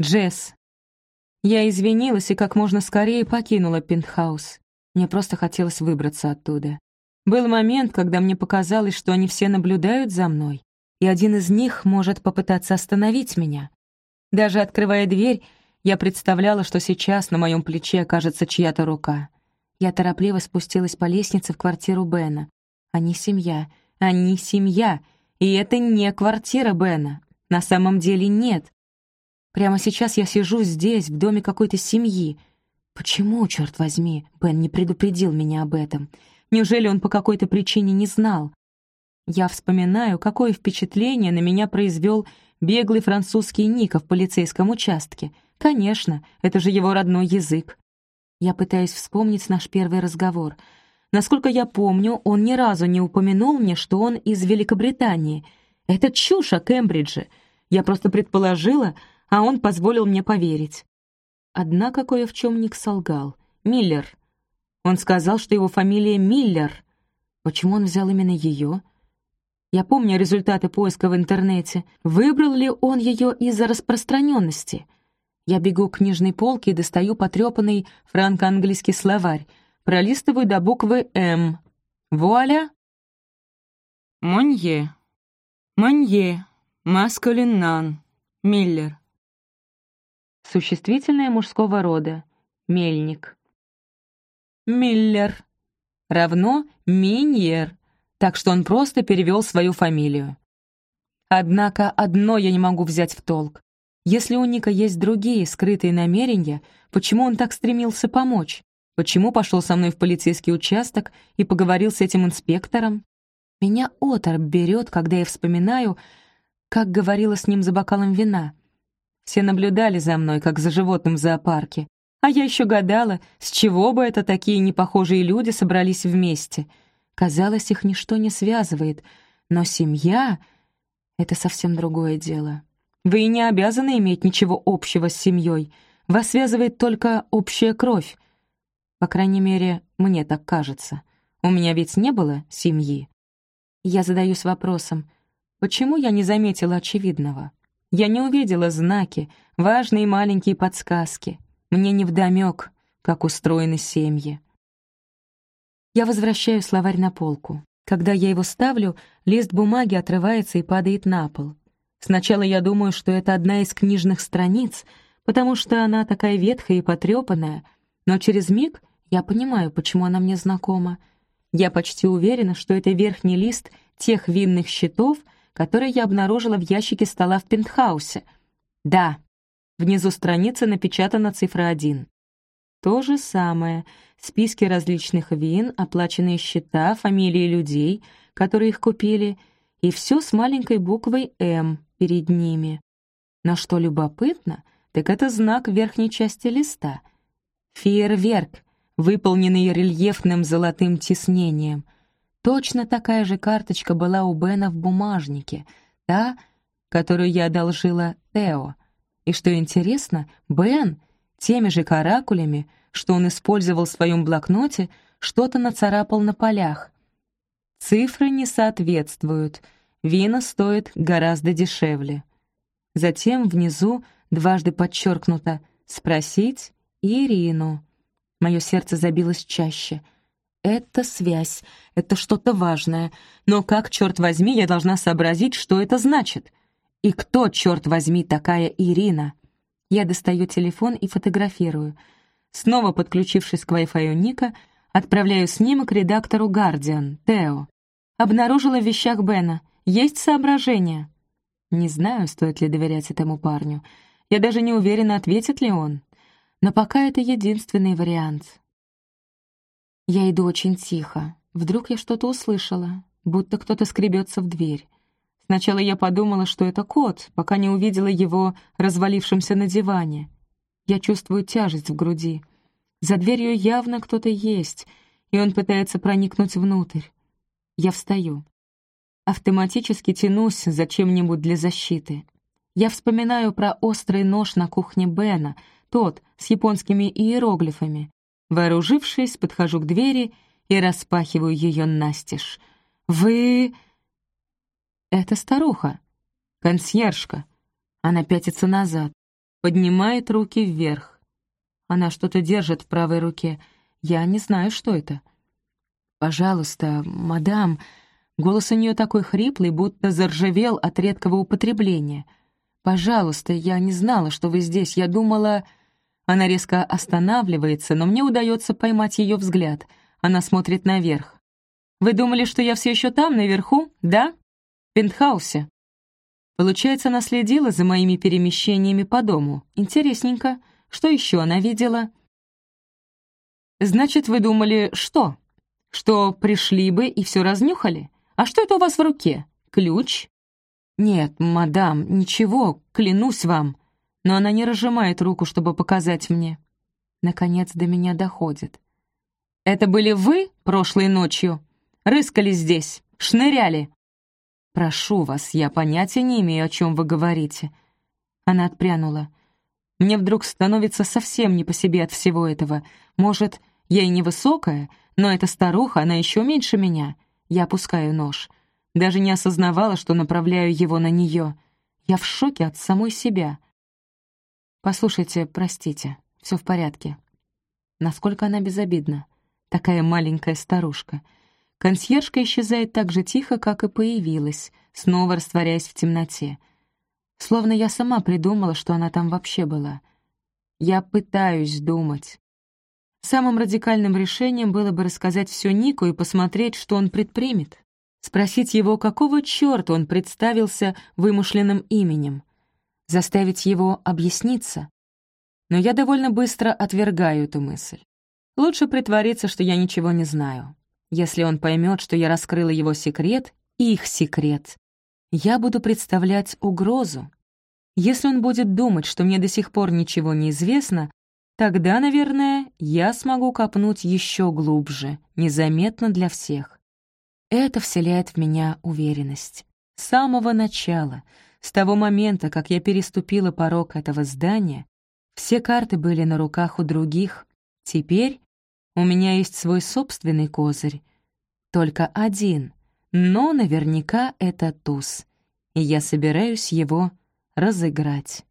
Джесс. Я извинилась и как можно скорее покинула пентхаус. Мне просто хотелось выбраться оттуда. Был момент, когда мне показалось, что они все наблюдают за мной, и один из них может попытаться остановить меня. Даже открывая дверь, я представляла, что сейчас на моем плече окажется чья-то рука. Я торопливо спустилась по лестнице в квартиру Бена. Они семья, они семья, и это не квартира Бена. На самом деле нет. Прямо сейчас я сижу здесь, в доме какой-то семьи. Почему, черт возьми, Бен не предупредил меня об этом? Неужели он по какой-то причине не знал? Я вспоминаю, какое впечатление на меня произвел беглый французский Ника в полицейском участке. Конечно, это же его родной язык. Я пытаюсь вспомнить наш первый разговор. Насколько я помню, он ни разу не упомянул мне, что он из Великобритании. Это чушь о Кембридже. Я просто предположила, а он позволил мне поверить. Однако кое в чем Ник солгал. Миллер. Он сказал, что его фамилия Миллер. Почему он взял именно ее? Я помню результаты поиска в интернете. Выбрал ли он ее из-за распространенности — я бегу к книжной полке и достаю потрепанный франко-английский словарь. Пролистываю до буквы «М». Вуаля! Монье. Монье. Маскулин нан. Миллер. Существительное мужского рода. Мельник. Миллер. Равно Миньер. Так что он просто перевел свою фамилию. Однако одно я не могу взять в толк. Если у Ника есть другие скрытые намерения, почему он так стремился помочь? Почему пошел со мной в полицейский участок и поговорил с этим инспектором? Меня оторп берет, когда я вспоминаю, как говорила с ним за бокалом вина. Все наблюдали за мной, как за животным в зоопарке. А я еще гадала, с чего бы это такие непохожие люди собрались вместе. Казалось, их ничто не связывает, но семья — это совсем другое дело. Вы и не обязаны иметь ничего общего с семьей. Вас связывает только общая кровь. По крайней мере, мне так кажется. У меня ведь не было семьи. Я задаюсь вопросом, почему я не заметила очевидного? Я не увидела знаки, важные маленькие подсказки. Мне невдомёк, как устроены семьи. Я возвращаю словарь на полку. Когда я его ставлю, лист бумаги отрывается и падает на пол. Сначала я думаю, что это одна из книжных страниц, потому что она такая ветхая и потрепанная, но через миг я понимаю, почему она мне знакома. Я почти уверена, что это верхний лист тех винных счетов, которые я обнаружила в ящике стола в пентхаусе. Да, внизу страницы напечатана цифра 1. То же самое. Списки различных вин, оплаченные счета, фамилии людей, которые их купили, и все с маленькой буквой «М», перед ними. Но что любопытно, так это знак верхней части листа. Фейерверк, выполненный рельефным золотым тиснением. Точно такая же карточка была у Бена в бумажнике, та, которую я одолжила Тео. И что интересно, Бен теми же каракулями, что он использовал в своем блокноте, что-то нацарапал на полях. Цифры не соответствуют — вина стоят гораздо дешевле. Затем внизу дважды подчеркнуто «спросить Ирину». Мое сердце забилось чаще. Это связь, это что-то важное. Но как, черт возьми, я должна сообразить, что это значит? И кто, черт возьми, такая Ирина? Я достаю телефон и фотографирую. Снова подключившись к Wi-Fi Ника, отправляю снимок редактору «Гардиан», Тео. Обнаружила в вещах Бена. Есть соображения?» Не знаю, стоит ли доверять этому парню. Я даже не уверена, ответит ли он. Но пока это единственный вариант. Я иду очень тихо. Вдруг я что-то услышала, будто кто-то скребется в дверь. Сначала я подумала, что это кот, пока не увидела его развалившимся на диване. Я чувствую тяжесть в груди. За дверью явно кто-то есть, и он пытается проникнуть внутрь. Я встаю. Автоматически тянусь за чем-нибудь для защиты. Я вспоминаю про острый нож на кухне Бена, тот с японскими иероглифами. Вооружившись, подхожу к двери и распахиваю ее настежь. «Вы...» «Это старуха, консьержка». Она пятится назад. поднимает руки вверх. Она что-то держит в правой руке. Я не знаю, что это. «Пожалуйста, мадам...» Голос у нее такой хриплый, будто заржавел от редкого употребления. «Пожалуйста, я не знала, что вы здесь. Я думала...» Она резко останавливается, но мне удается поймать ее взгляд. Она смотрит наверх. «Вы думали, что я все еще там, наверху, да? В пентхаусе?» Получается, она следила за моими перемещениями по дому. Интересненько. Что еще она видела? «Значит, вы думали, что? Что пришли бы и все разнюхали? А что это у вас в руке? Ключ?» «Нет, мадам, ничего, клянусь вам». Но она не разжимает руку, чтобы показать мне. Наконец до меня доходит. «Это были вы прошлой ночью? Рыскали здесь, шныряли?» «Прошу вас, я понятия не имею, о чем вы говорите». Она отпрянула. «Мне вдруг становится совсем не по себе от всего этого. Может, я и невысокая, но эта старуха, она еще меньше меня. Я опускаю нож. Даже не осознавала, что направляю его на нее. Я в шоке от самой себя. Послушайте, простите, все в порядке. Насколько она безобидна. Такая маленькая старушка — Консьержка исчезает так же тихо, как и появилась, снова растворяясь в темноте. Словно я сама придумала, что она там вообще была. Я пытаюсь думать. Самым радикальным решением было бы рассказать все Нику и посмотреть, что он предпримет. Спросить его, какого черта он представился вымышленным именем. Заставить его объясниться. Но я довольно быстро отвергаю эту мысль. Лучше притвориться, что я ничего не знаю. Если он поймет, что я раскрыла его секрет, их секрет, я буду представлять угрозу. Если он будет думать, что мне до сих пор ничего не известно, тогда, наверное, я смогу копнуть еще глубже, незаметно для всех. Это вселяет в меня уверенность. С самого начала, с того момента, как я переступила порог этого здания, все карты были на руках у других. Теперь у меня есть свой собственный козырь. Только один, но наверняка это туз, и я собираюсь его разыграть.